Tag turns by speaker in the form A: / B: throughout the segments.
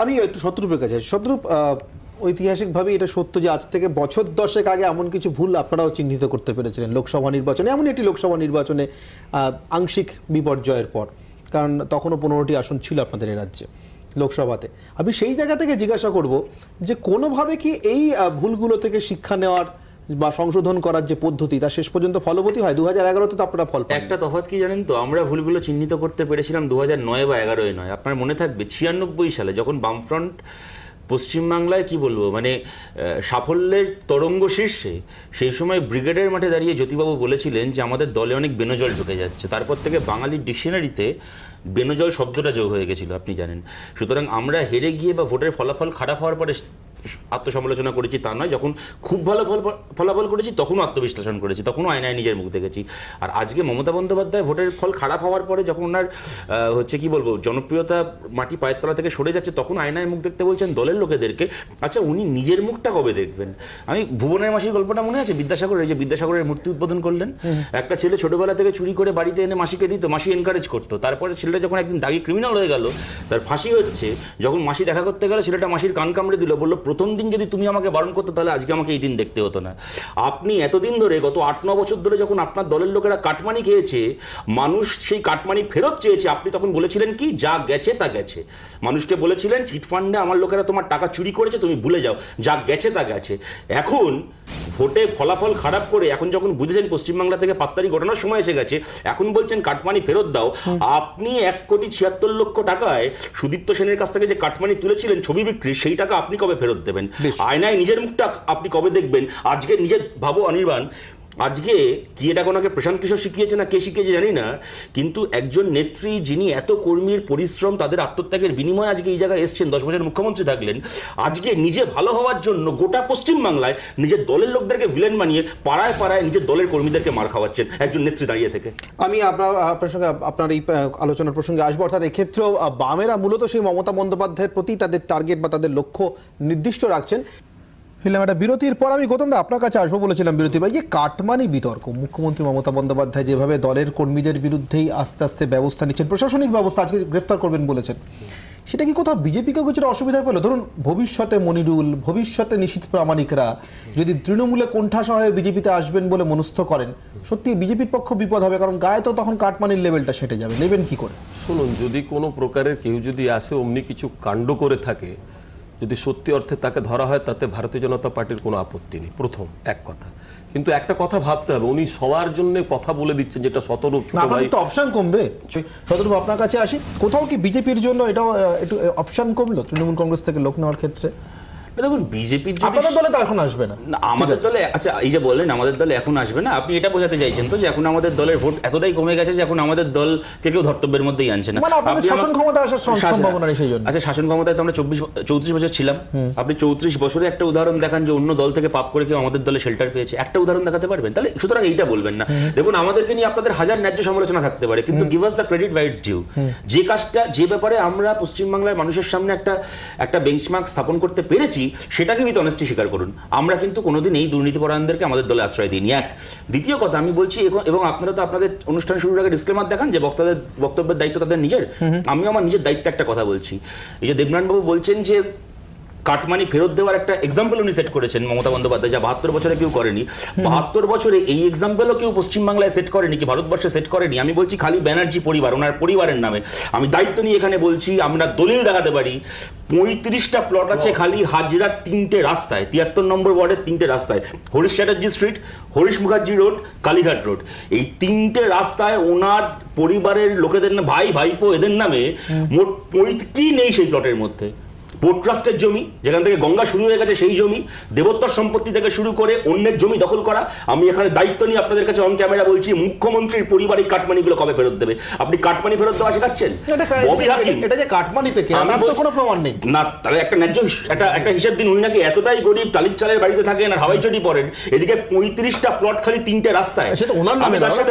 A: আমি একটু শত্রুপের কাছে। শত্রুপ ঐতিহাসিকভাবে এটা সত্য যে আজ থেকে বছর দশেক আগে এমন কিছু ভুল আপনারাও চিহ্নিত করতে পেরেছিলেন লোকসভা নির্বাচনে এমন একটি লোকসভা নির্বাচনে আংশিক বিপর্যয়ের পর কারণ তখনও পনেরোটি আসন ছিল আপনাদের এই রাজ্যে, লোকসভাতে আমি সেই জায়গা থেকে জিজ্ঞাসা করব যে কোনোভাবে কি এই ভুলগুলো থেকে শিক্ষা নেওয়ার বা সংশোধন করার যে পদ্ধতি, তা শেষ পর্যন্ত ফলবতী হয়। দু হাজার এগারোতে তো আপনারা ফল
B: একটা তফাৎ কি জানেন তো? আমরা ভুলগুলো চিহ্নিত করতে পেরেছিলাম দু হাজার নয় বা এগারোয় নয়। আপনার মনে থাকবে, ছিয়ানব্বই সালে যখন বামফ্রন্ট পশ্চিমবাংলায় কি বলব মানে সাফল্যের তরঙ্গ শীর্ষে সেই সময় ব্রিগেডের মাঠে দাঁড়িয়ে জ্যোতিবাবু বলেছিলেন যে আমাদের দলে অনেক বেনজল ঢুকে যাচ্ছে। তারপর থেকে বাঙালির ডিকশনারিতে বেনজল শব্দটা যোগ হয়ে গেছিল, আপনি জানেন। সুতরাং আমরা হেরে গিয়ে বা ভোটের ফলাফল খারাপ হওয়ার পরে আত্মসমালোচনা করেছি তা নয় যখন খুব ভালো ফল ফলাফল করেছি তখনও আত্মবিশ্লেষণ করেছি তখনও আয়নায় নিজের মুখ দেখেছি। আর আজকে মমতা বন্দ্যোপাধ্যায় ভোটের ফল খারাপ হওয়ার পরে যখন ওনার হচ্ছে কি বলব জনপ্রিয়তা মাটি পায়ের তলা থেকে সরে যাচ্ছে তখন আয়নায় মুখ দেখতে বলছেন দলের লোকেদেরকে আচ্ছা উনি নিজের মুখটা কবে দেখবেন? আমি ভুবনের মাসির গল্পটা মনে আছে? বিদ্যাসাগরের এই যে বিদ্যাসাগরের মূর্তি উদ্বোধন করলেন। একটা ছেলে ছোটবেলা থেকে চুরি করে বাড়িতে এনে মাসিকে দিত মাসি এনকারেজ করতো। তারপরে ছেলেটা যখন একদিন দাগি ক্রিমিনাল হয়ে গেল তার ফাঁসি হচ্ছে যখন মাসি দেখা করতে গেল ছেলেটা মাসির কান কামড়ে দিল বলল প্রথম দিন যদি তুমি আমাকে বারণ করতো তাহলে আজকে আমাকে এই দিন দেখতে হতো না। আপনি এতদিন ধরে গত আট ন বছর ধরে যখন আপনার দলের লোকেরা কাটমানি খেয়েছে মানুষ সেই কাটমানি ফেরত চেয়েছে আপনি তখন বলেছিলেন কি যা গেছে তা গেছে। মানুষকে বলেছিলেন চিটফান্ডে আমার লোকেরা তোমার টাকা চুরি করেছে তুমি ভুলে যাও। যা গেছে তা গেছে। এখন ভোটে ফলাফল খারাপ করে এখন যখন বুঝেছেন পশ্চিমবাংলা থেকে পাত্তারি ঘটনার সময় এসে গেছে এখন বলছেন কাটমানি ফেরত দাও। আপনি এক কোটি ছিয়াত্তর লক্ষ টাকায় সুদীপ্ত সেনের কাছ থেকে যে কাটমানি তুলেছিলেন ছবি বিক্রি সেই টাকা আপনি কবে ফেরত দেবেন। আয়নায় নিজের মুখটা আপনি কবে দেখবেন? আজকে নিজের ভাবো অনির্বাণ আজকে কি এটা ওনাকে প্রশান্ত কিশোর শিখিয়েছে না কে শিখিয়েছে জানি না, কিন্তু একজন নেত্রী যিনি এত কর্মীর পরিশ্রম, তাদের আত্মত্যাগের বিনিময়ে আজকে এই জায়গায় এসছেন, দশ বছর মুখ্যমন্ত্রী থাকলেন। আজকে নিজে ভালো হওয়ার জন্য গোটা পশ্চিমবাংলায় নিজের দলের লোকদেরকে ভিলেন বানিয়ে পাড়ায় পাড়ায় নিজের দলের কর্মীদেরকে মার খাওয়াচ্ছেন একজন নেত্রী দাঁড়িয়ে থেকে।
A: আমি আপনার আপনার সঙ্গে আপনার এই আলোচনার প্রসঙ্গে আসব। অর্থাৎ এক্ষেত্রেও বামেরা মূলত সেই মমতা বন্দ্যোপাধ্যায়ের প্রতি তাদের টার্গেট বা তাদের লক্ষ্য নির্দিষ্ট রাখছেন। ফিরলাম একটা বিরতির পর আমি, গৌতম দা, আপনার কাছে আসব বলেছিলাম বিরতি ভাই। যে কাটমানি বিতর্ক, মুখ্যমন্ত্রী মমতা বন্দ্যোপাধ্যায় যেভাবে দলের কর্মীদের বিরুদ্ধেই আস্তে আস্তে ব্যবস্থা নিচ্ছেন, প্রশাসনিক ব্যবস্থা আজকে গ্রেফতার করবেন বলেছেন, সেটা কি কোথাও বিজেপিকে কিছুটা অসুবিধায় পেল? ধরুন, ভবিষ্যতে মনিরুল, ভবিষ্যতে নিশীথ প্রামাণিকরা যদি তৃণমূলে কোণঠাসা হয়ে বিজেপিতে আসবেন বলে মনস্থ করেন, সত্যি বিজেপির পক্ষ বিপদ হবে, কারণ গায়ে তো তখন কাটমানির লেভেলটা সেটে যাবে। নেবেন কি করে?
C: শুনুন, যদি কোনো প্রকারের কেউ যদি আসে, অমনি কিছু কাণ্ড করে থাকে যদি সত্যি অর্থে তাকে ধরা হয় তাতে ভারতীয় জনতা পার্টির কোনো আপত্তি নেই। প্রথম এক কথা। কিন্তু একটা কথা ভাবতে হবে উনি সবার জন্য কথা বলে দিচ্ছেন যেটা শতরূপ
A: তো অপশন কমবে। শতরূপ আপনার কাছে আসি। কোথাও কি বিজেপির জন্য এটাও একটু অপশন কমলো তৃণমূল কংগ্রেস থেকে লোক নেওয়ার ক্ষেত্রে?
B: দেখুন বিজেপির যদি
A: আপনাদের দলে তো এখন আসবে না।
B: আমাদের দলে আচ্ছা এই যে বললেন আমাদের দলে এখন আসবে না আপনি এটা বোঝাতে চাইছেন তো যে এখন আমাদের দলের ভোট এতটাই কমে গেছে যে এখন আমাদের দলকে কেউ ধর্তব্যের মধ্যেই আনছে না।
A: মানে শাসন ক্ষমতা আসার সম্ভাবনা নেই সেই জন্য।
B: আচ্ছা শাসন ক্ষমতায় তো আমরা চব্বিশ চৌত্রিশ বছর ছিলাম। আপনি চৌত্রিশ বছরে একটা উদাহরণ দেখান যে অন্য দল থেকে পাপ করে কেউ আমাদের দলে শেল্টার পেয়েছে। একটা উদাহরণ দেখাতে পারবেন? তাহলে সুতরাং এইটা বলবেন না। দেখুন আমাদেরকে নিয়ে আপনাদের হাজার ন্যায্য সমালোচনা থাকতে পারে কিন্তু give us the credit rights due যে কাজটা যে ব্যাপারে আমরা পশ্চিমবাংলার মানুষের সামনে একটা একটা বেঞ্চমার্ক স্থাপন করতে পেরেছি সেটাকে উইথ অনেস্টি স্বীকার করুন। আমরা কিন্তু কোনোদিন এই দুর্নীতিপরায়ণদেরকে আমাদের দলে আশ্রয় দিইনি। এক দ্বিতীয় কথা আমি বলছি এবং- আপনারা তো আপনাদের অনুষ্ঠান শুরুর আগে ডিসক্লেমার দেখান যে বক্তাদের বক্তব্যের দায়িত্ব তাদের নিজের। আমি আমার নিজের দায়িত্বে একটা কথা বলছি। এই যে দেবনারায়ণবাবু বলছেন যে কাটমানি ফেরত দেওয়ার একটা এক্সাম্পল উনি সেট করেছেন মমতা বন্দ্যোপাধ্যায় যা বাহাত্তর বছরে কেউ করেনি। বাহাত্তর বছরে এই এক্সাম্পলও কেউ পশ্চিমবাংলায় সেট করেনি কি ভারতবর্ষে সেট করেনি? আমি বলছি খালি ব্যানার্জি পরিবার ওনার পরিবারের নামে। আমি দায়িত্ব নিয়ে এখানে বলছি আমরা দলিল দেখাতে পারি। পঁয়ত্রিশটা প্লট আছে খালি হাজরার তিনটে রাস্তায় তিয়াত্তর নম্বর ওয়ার্ডের তিনটে রাস্তায়। Harish Chatterjee street Harish Mukherjee road Kalighat road এই তিনটে রাস্তায় ওনার পরিবারের লোকেদের ভাই ভাইপো এদের নামে মোট কি নেই সেই প্লটের মধ্যে? পোর্ট ট্রাস্টের জমি যেখান থেকে গঙ্গা শুরু হয়ে গেছে সেই জমি দেবোত্তর সম্পত্তি থেকে শুরু করে অন্যের জমি দখল করা। আমি এখানে দায়িত্ব নিয়ে আপনাদের কাছে অন ক্যামেরা বলছি মুখ্যমন্ত্রীর পরিবারের কাটমানিগুলো কবে ফেরত দেবে? আপনি কাটমানি ফেরত দেওয়া শেখাচ্ছেন? ববি হাকিম।
A: এটা যে কাটমানিতে কেনা তো কোনো প্রমাণ নেই।
B: না তাহলে একটা ন্যায্য একটা একটা হিসাব দিন উনি নাকি এতটাই গরিব টালির চালের বাড়িতে থাকেন আর হাওয়াই চটি পড়েন এদিকে পঁয়ত্রিশটা প্লট খালি তিনটে রাস্তায়।
A: সেটা ওনার নামে
B: তার সাথে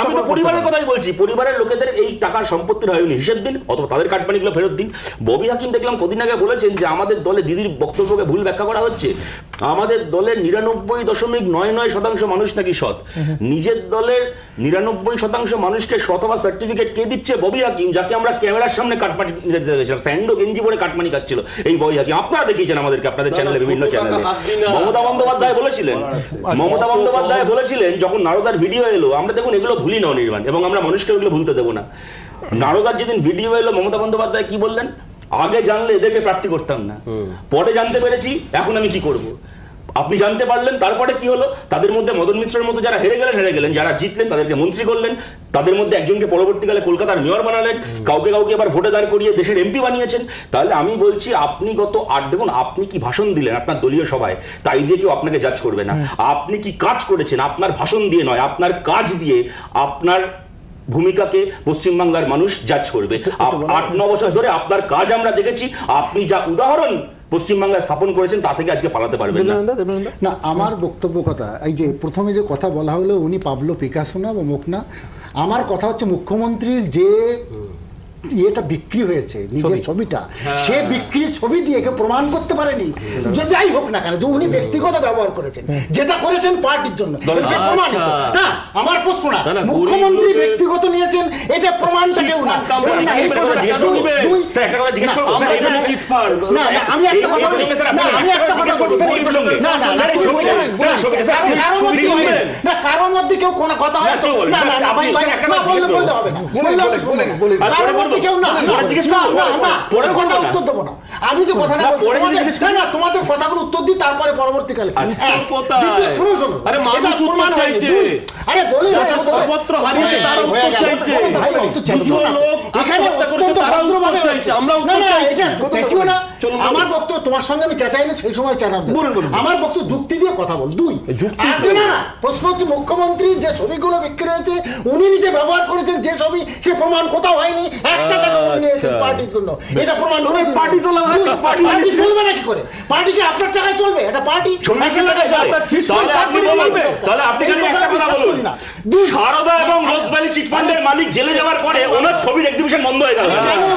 B: আমি তো পরিবারের কথাই বলছি। পরিবারের লোকেদের এই টাকার সম্পত্তির হয় উনি। হিসেব দিন অথবা তাদের কাটমানিগুলো ফেরত দিন। ববি হাকিম দেখলাম কদিন আগে বলেছেন যে আমাদের দলে দিদির বক্তব্যকে ভুল ব্যাখ্যা করা হচ্ছে। আমাদের দলের নিরানব্বই দশমিক নয় নয় শতাংশ মানুষ নাকি সৎ। নিজের দলের নিরানব্বই শতাংশ মানুষকে সৎ হওয়ার সার্টিফিকেট কে দিচ্ছে ববি হাকিম যাকে আমরা ক্যামেরার সামনে কাটমানি দেখেছিলাম। স্যান্ডো গেঞ্জি পরে কাটমানি খাচ্ছিল এই ববি হাকিম। আপনারা দেখিয়েছেন আমাদেরকে আপনাদের চ্যানেলে বিভিন্ন চ্যানেলে। মমতা বন্দ্যোপাধ্যায় বলেছিলেন মমতা বন্দ্যোপাধ্যায় বলেছিলেন যখন নারদার ভিডিও এলো আমরা দেখুন এগুলো ভুলি না অনির্বাণ এবং আমরা মানুষকে ওগুলো ভুলতে দেবো না। নারদার যেদিন ভিডিও এলো মমতা বন্দ্যোপাধ্যায় কি বললেন? আগে জানলে এদেরকে প্রার্থী করতাম না। পরে জানতে পেরেছি এখন আমি কি করব? আপনি জানতে পারলেন তারপরে কি হলো? তাদের মধ্যে মদন মিত্রের মতো যারা হেরে গেলেন হেরে গেলেন। যারা জিতলেন তাদেরকে মন্ত্রী করলেন। তাদের মধ্যে একজনকে পরবর্তীকালে কলকাতার মেয়র বানালেন। কাউকে কাউকে এবার ভোটে দাঁড় করিয়ে দেশের এমপি বানিয়েছেন। তাহলে আমি বলছি আপনি গত আট দেখুন আপনি কি ভাষণ দিলেন আপনার দলীয় সভায়? তাই দিয়ে কেউ আপনাকে জাজ করবে না। আপনি কি কাজ করেছেন? আপনার ভাষণ দিয়ে নয় আপনার কাজ দিয়ে আপনার ভূমিকাকে পশ্চিমবাংলার মানুষ জাজ করবে। আট ন বছর ধরে আপনার কাজ আমরা দেখেছি আপনি যা উদাহরণ পশ্চিমবাংলায় স্থাপন করেছেন তা থেকে আজকে পালাতে পারবেন না।
D: আমার বক্তব্য কথা এই যে প্রথমে যে কথা বলা হলো উনি পাবলো পিকাসো না বা মুখ না আমার কথা হচ্ছে মুখ্যমন্ত্রীর যে ইয়েটা বিক্রি হয়েছে নিজের ছবিটা। সে বিক্রির ছবি দিয়ে কেউ প্রমাণ করতে পারেনি। যে যাই হোক না কেন যে উনি ব্যক্তিগত ব্যবহার করেছেন যেটা করেছেন পার্টির জন্য। প্রমাণিত।
C: আচ্ছা।
D: না আমার প্রশ্ন না মুখ্যমন্ত্রী ব্যক্তিগত নিয়েছেন এটা প্রমাণটা কেউ না। আমি একটা কথা বলি। আমি
B: একটা
D: বলি। না, না, কারোর মধ্যে হয়। কেউ কোনো কথা হয়
B: না,
D: বললে। হবে। বললে হবে,
B: বলব।
D: কেউ না,
B: পরে জিজ্ঞেস
D: না, না, না,
B: পরে
D: কথা উত্তর দেবো না। আমি যে কথাটা
B: পরে জিজ্ঞেস
D: না, না, তোমাদের কথাগুলো উত্তর দিই তারপরে পরবর্তীকালে
C: কোথায়?
D: দ্বিতীয়, শুনুন, শুনুন।
C: আরে মানুষ উত্তর চাইছে।
D: আরে বলি হয়ে।
C: সর্বত্র হারিয়েছে
D: হয়ে
C: উত্তর চাইছে।
D: ভাই, উত্তর চাইছে। এখানে অত্যন্ত ভদ্রভাবে
C: আমরা
D: না,
C: উত্তর
D: না,
C: চাইছি।
D: না।
C: চলুন,
D: আমার। বক্তব্য তোমার সঙ্গে আমি চাচাই না সেই সময় চাইলাম
A: বলুন, বলুন।
D: আমার বক্তব্য যুক্তি দিয়ে কথা বল দুই
C: যুক্তি তো-
D: না না, প্রশ্ন হচ্ছে মুখ্যমন্ত্রী যে ছবিগুলো বিক্রি হয়েছে উনি নিজে ব্যবহার করেছেন যে ছবি সে প্রমাণ কোথাও হয়নি। একটা টাকা উনি নিয়েছেন
C: আচ্ছা।
D: পার্টির জন্য। এটা প্রমাণ
B: পার্টি
D: দুই,
B: পার্টি
D: পার্টি চলবে না কি করে? পার্টি কি আপনার টাকায় চলবে? এটা পার্টি?
B: ছবি
D: টাকায়
B: চলে? তাহলে আপনি তাহলে একটা কথা বলুন। সারদা এবং চিটফান্ডের মালিক জেলে যাওয়ার পরে ওনার ছবির এক্সিবিশন বন্ধ হয়ে গেল?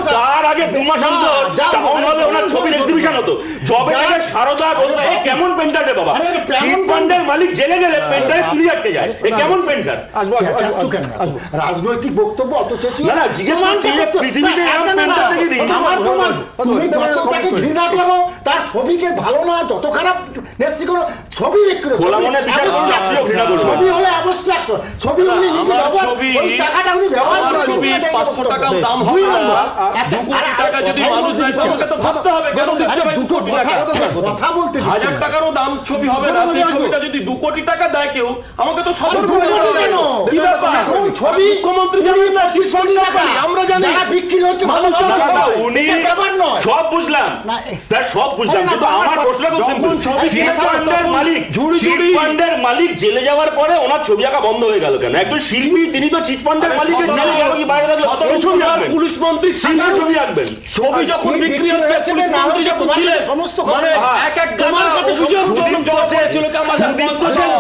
B: তার আগে দু মাস অন্তর
D: যাও,
B: টাউন হলে ওনার ছবির এক্সিবিশন হতো। জবে
D: যা-
B: সারদা এ কেমন পেন্টার রে বাবা?
D: আরে, কেমন
B: চিটফান্ডের মালিক জেলে গেলে পেন্টারে পুলিশ আটকে যায়। এ কেমন পেন্টার?
A: আসব
D: রাজনৈতিক বক্তব্য অত চেঁচিয়ে
B: না, না, জিজ্ঞেস করছি পৃথিবীতে
D: না,
B: এরকম পেন্টার
D: না,
B: দেখে
D: আমার তুমি তাকে ঘৃণা করো তার ছবিকে ভালো না যত খারাপ নেস্তি করো ছবি বিক্রি করো,
B: খোলা মনে করুন, ঘৃণা।
D: ছবি হলে abstraction, ছবি উনি নিজে ব্যবহার- ওই টাকাটা উনি ব্যবহার
C: আমার ছবি 500
D: বক্তব্য।
C: টাকাও দাম হবে না।
D: আচ্ছা,
C: কোটি টাকা যদি মানুষ দেয়, তো ভাবতে হবে, কেন দিচ্ছে? ভাই দু
D: দুটো কথা বলতে
C: হাজার টাকারও দাম ছবি হবে না সেই ছবিটা যদি দু কোটি টাকা দেয় কেউ আমাকে তো সতর্ক
D: দু
C: হতে
D: কোটি
C: হবে।
D: কেন?
C: কি ব্যাপার?
D: ছবি
C: মুখ্যমন্ত্রী জানেন না
D: পঁচিশ কোটি
C: আমরা জানি।
D: যারা বিক্রি হচ্ছে ভালো
C: মানুষের
D: সব
B: না, না,
C: সবাই।
B: উনি
D: এটা ব্যাপার নয়।
B: সব বুঝলাম। স্যার সব বুঝলাম কিন্তু
D: আমার
B: আমার প্রশ্ন খুব সিম্পল চিট ফান্ডের মালিক চিট ফান্ডের মালিক জেলে যাওয়ার পরে ওনার ছবি আঁকা বন্ধ হয়ে গেল কেন? একজন শিল্পী তিনি তো চিট ফান্ডের
C: আরে
B: মালিকের জেলে গেল কি বাইরে থাকলে ছবি আঁকবেন।
C: পুলিশ মন্ত্রী
B: ছবি আঁকবেন।
C: ছবি যখন বিক্রি হচ্ছে
D: হচ্ছে
C: পুলিশ যখন ছিলেন,
D: সমস্ত
C: মানে
B: হ্যাঁ।
C: এক এক
D: তোমার কাছে।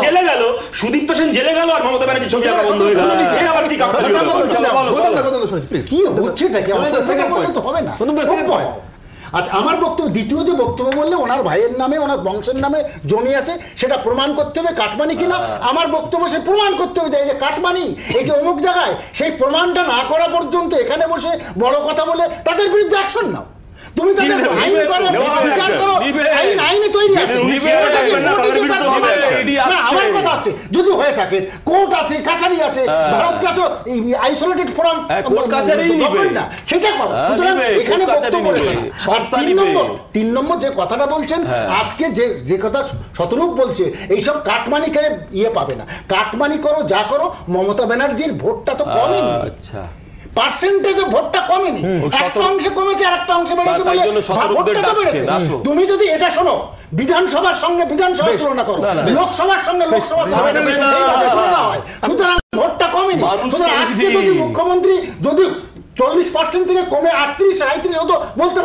B: জেলে গেল সুদীপ্ত সেন জেলে গেল আর মমতা ব্যানার্জি ছবি আঁকা বন্ধ হয়ে গেল আবার কি।
D: কি হচ্ছে আমার। তো হবে না। আচ্ছা বক্তব্য দ্বিতীয় যে বক্তব্য বললে ওনার ভাইয়ের নামে ওনার বংশের নামে জমি আছে সেটা প্রমাণ করতে হবে কাটমানি কিনা আমার বক্তব্য সে প্রমাণ করতে হবে যে এই যে কাটমানি এটি অমুক জায়গায় সেই প্রমাণটা না করা পর্যন্ত এখানে বসে বড় কথা বলে তাদের বিরুদ্ধে অ্যাকশন নাও তুমি তাদের আইন করো বিচার করো। আইন আইনে তৈরি আছে। আমার কথা আছে যদি হয়ে থাকে কোর্ট আছে কাছারি আছে ভারতটা তো আইসোলেটেড ফোরাম
C: হ্যাঁ।
D: না সেটা করো।
C: হ্যাঁ,
D: সুতরাং এখানে বক্তব্য। আর তিন নম্বর তিন নম্বর যে কথাটা বলছেন আজকে যে যে কথা শতরূপ বলছে এইসব কাটমানি করে ইয়ে পাবে না। কাটমানি করো যা করো মমতা ব্যানার্জির ভোটটা তো কমেনি
C: আচ্ছা।
D: পার্সেন্টেজে ভোটটা কমেনি একটা অংশে কমেছে আর একটা অংশে বেড়েছে বলে ভোটটা তো বেড়েছে তুমি যদি এটা শোনো বিধানসভার সঙ্গে বিধানসভা। তুলনা করো। লোকসভার সঙ্গে লোকসভা। তুলনা হয় সুতরাং ভোটটা কমেনি আজকে যদি মুখ্যমন্ত্রী চল্লিশ পার্সেন্ট থেকে কমে আটত্রিশ সাঁত্রিশ হতো বলতে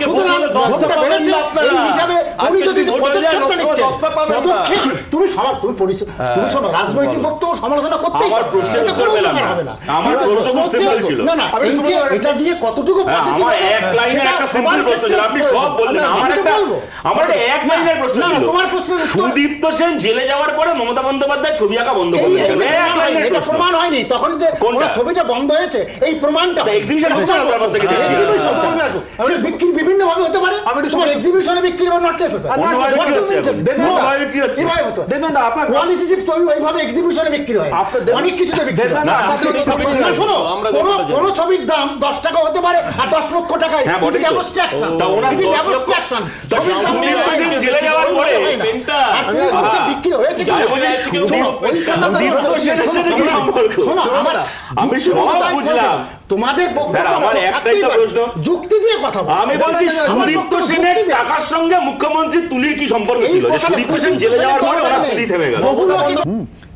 D: সুতরাং ভোটটা বেড়েছে, এই হিসাবে উনি যদি
C: হয়ে
D: পদক্ষেপটা নিচ্ছেন। পদক্ষেপ তুমি সবার তুমি শোনো রাজনৈতিক বক্তব্য সমালোচনা করতেই
B: আমার
D: পারো।
B: প্রশ্নের
D: এতে
B: উত্তর
D: কোনো
B: পেলাম
D: উপকার
B: না। আমার প্রশ্ন
D: হচ্ছে- না না
A: আমি
D: এই
A: শুরু
D: যে
A: করে
D: এটা দিয়ে কতটুকু
B: হ্যাঁ, আমার এক লাইনের একটা সিম্পল প্রশ্ন আপনি সব বললেন আমার একটা আমার এক লাইনের প্রশ্ন
D: না, না,
B: ছিল।
D: তোমার প্রশ্নের
B: সুদীপ্ত সেন জেলে যাওয়ার পরে মমতা বন্দ্যোপাধ্যায় ছবি আঁকা বন্ধ এক
D: প্রমাণ হয়নি,
B: লাইনের প্রশ্ন।
D: প্রমাণ হয়নি। তখন যে? ওনার ছবিটা বন্ধ হয়েছে এই প্রমাণটা
B: তা হচ্ছে না থেকে দেখছি।
D: Exhibition,
A: হ্যাঁ,
D: তবে
A: আসুন।
D: সে বিক্রি বিভিন্ন ভাবে হতে পারে।
A: আমি একটু
D: তোমার এক্সিবিশনে বিক্রি হবে নট কেসে
A: আর দেবেন না, আপনার-
D: কোয়ালিটেটিভ তৈরি ওইভাবে এক্সিবিশনে বিক্রি হয়। অনেক কিছুতে বিক্রি হয়।
A: না, আপনার
D: হয়। শোনো কোনো কোনো ছবির দাম দশ টাকা হতে পারে আর দশ লক্ষ টাকায়।
B: হ্যাঁ, লক্ষ-
D: অ্যাবস্ট্রাকশন
B: তা সুদীপ্ত সেন জেলে যাওয়ার পরে
D: বলছো বিক্রি হয়েছে কি?
B: যাই
D: না?
B: বলি,
D: শোনো,
B: সুদীপ-
D: ওই কথা
B: আমি সব বুঝলাম।
D: তোমাদের। যুক্তি দিয়ে কথা
B: আমি বলছি সুদীপ্ত সেনের টাকার সঙ্গে মুখ্যমন্ত্রী তুলির কি সম্পর্ক ছিল? সুদীপ্ত সেন জেলে যাওয়ার পরে ওরা তুলি থেমে গেল।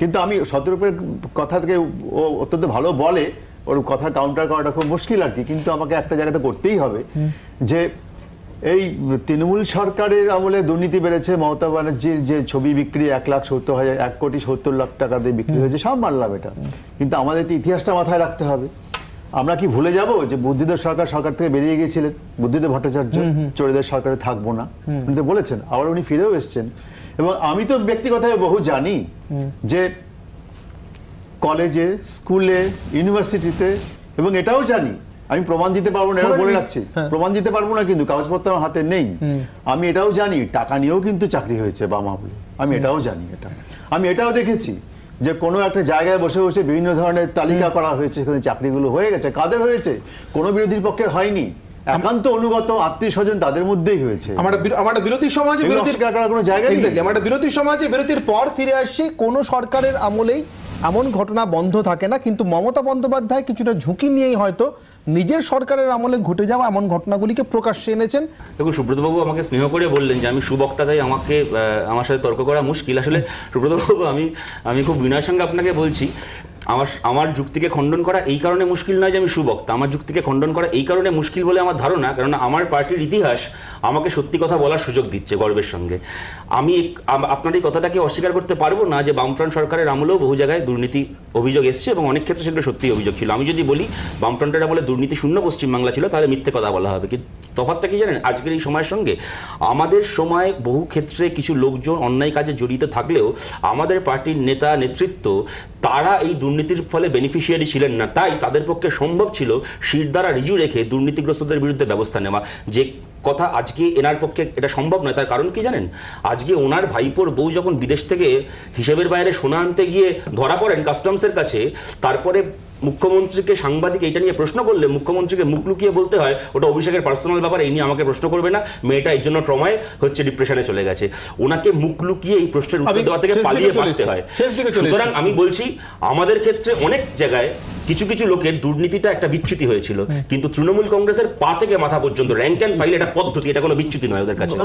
E: কিন্তু আমি শতরূপের কথা থেকে ও অত্যন্ত ভালো বলে ওর কথা কাউন্টার করাটা খুব মুশকিল আর কি কিন্তু আমাকে একটা জায়গাতে করতেই হবে যে এই তৃণমূল সরকারের আমলে দুর্নীতি বেড়েছে মমতা ব্যানার্জির যে ছবি বিক্রি এক লাখ সত্তর হাজার এক কোটি সত্তর লাখ টাকা দিয়ে বিক্রি হয়েছে সব মানলাম এটা। কিন্তু আমাদের তো ইতিহাসটা মাথায় রাখতে হবে। আমরা কি ভুলে যাব যে বুদ্ধিদেব সরকার সরকার থেকে বেরিয়ে গিয়েছিলেন? বুদ্ধিদেব ভট্টাচার্য চোরেদের সরকারে থাকব না। উনি তো বলেছেন আবার উনি ফিরেও এসেছেন। এবং আমি তো ব্যক্তিগতভাবে বহু জানি যে কলেজে স্কুলে ইউনিভার্সিটিতে এবং এটাও জানি আমি প্রমাণ দিতে পারব না এটা বলে রাখছি। প্রমাণ দিতে পারব না কিন্তু কাগজপত্র আমার হাতে নেই। আমি এটাও জানি টাকা নিয়েও কিন্তু চাকরি হয়েছে বাম আমলে আমি এটাও জানি এটা। আমি এটাও দেখেছি। যে কোনো একটা জায়গায় বসে বসে বিভিন্ন ধরনের তালিকা করা হয়েছে সেখানে চাকরিগুলো হয়ে গেছে কাদের হয়েছে? কোনো বিরোধীর পক্ষের হয়নি। একান্ত অনুগত আত্মীয় স্বজন তাদের মধ্যেই হয়েছে।
A: আমার বিরোধী বিরতির সমাজে বিরতির
E: কোনো জায়গা
A: আমার বিরতির সমাজে বিরতির পর ফিরে আসছি কোন সরকারের আমলেই এমন ঘটনা বন্ধ থাকে না কিন্তু মমতা বন্দ্যোপাধ্যায় কিছুটা ঝুঁকি নিয়েই হয়তো নিজের সরকারের আমলে ঘটে যাওয়া এমন ঘটনাগুলিকে প্রকাশ্যে এনেছেন।
B: দেখুন, সুব্রতবাবু আমাকে স্নেহ করে বললেন যে আমি সুবক্তা তাই আমাকে আমার সাথে তর্ক করা মুশকিল। আসলে সুব্রতবাবু, আমি আমি খুব বিনয়ের সঙ্গে আপনাকে বলছি। আমার আমার যুক্তিকে খণ্ডন করা এই কারণে মুশকিল নয় যে আমি সুবক্তা। আমার যুক্তিকে খণ্ডন করা এই কারণে মুশকিল বলে আমার ধারণা কারণ আমার পার্টির ইতিহাস আমাকে সত্যি কথা বলার সুযোগ দিচ্ছে গর্বের সঙ্গে। আমি আপনার এই কথাটাকে অস্বীকার করতে পারব না যে বামফ্রন্ট সরকারের আমলেও বহু জায়গায় দুর্নীতি অভিযোগ এসছে এবং অনেক ক্ষেত্রে সেগুলো সত্যি অভিযোগ ছিল। আমি যদি বলি, বামফ্রন্টের আমলে দুর্নীতি শূন্য পশ্চিমবাংলা ছিল, তাহলে মিথ্যে কথা বলা হবে। কিন্তু তফাৎটা কি জানেন? আজকের এই সময়ের সঙ্গে আমাদের সময় বহু ক্ষেত্রে কিছু লোকজন অন্যায় কাজে জড়িত থাকলেও আমাদের পার্টির নেতা, নেতৃত্ব তারা এই দুর্নীতির ফলে বেনিফিশিয়ারি ছিলেন না। তাই তাদের পক্ষে সম্ভব ছিল শিরদারা রিজু রেখে দুর্নীতিগ্রস্তদের বিরুদ্ধে ব্যবস্থা নেওয়া। যে কথা আজকে এনার পক্ষে এটা সম্ভব নয়, তার কারণ কি জানেন? আজকে ওনার ভাইপোর বউ যখন বিদেশ থেকে হিসেবের বাইরে সোনা আনতে গিয়ে ধরা পড়েন কাস্টমসের কাছে, তারপরে মুখ্যমন্ত্রীকে সাংবাদিক এটা নিয়ে প্রশ্ন করলে মুখ্যমন্ত্রীকে মুখ লুকিয়ে বলতে হয় ওটা অভিষেকের পার্সোনাল ব্যাপার এই নিয়ে আমাকে প্রশ্ন করবে না। মেয়েটা এই জন্য ট্রমায় হচ্ছে ডিপ্রেশনে চলে গেছে। ওনাকে মুখ লুকিয়ে এই প্রশ্নের উত্তর দেওয়া থেকে পালিয়ে বাঁচতে হয়।
A: শেষ দিকে চলে
B: সুতরাং আমি বলছি আমাদের ক্ষেত্রে অনেক জায়গায় কিছু কিছু লোকের দুর্নীতিটা একটা বিচ্যুতি হয়েছিল। কিন্তু তৃণমূল কংগ্রেসের পা থেকে মাথা পর্যন্ত র্যাঙ্ক অ্যান্ড ফাইল এটা পদ্ধতি এটা কোনো বিচ্যুতি নয় ওদের কাছে।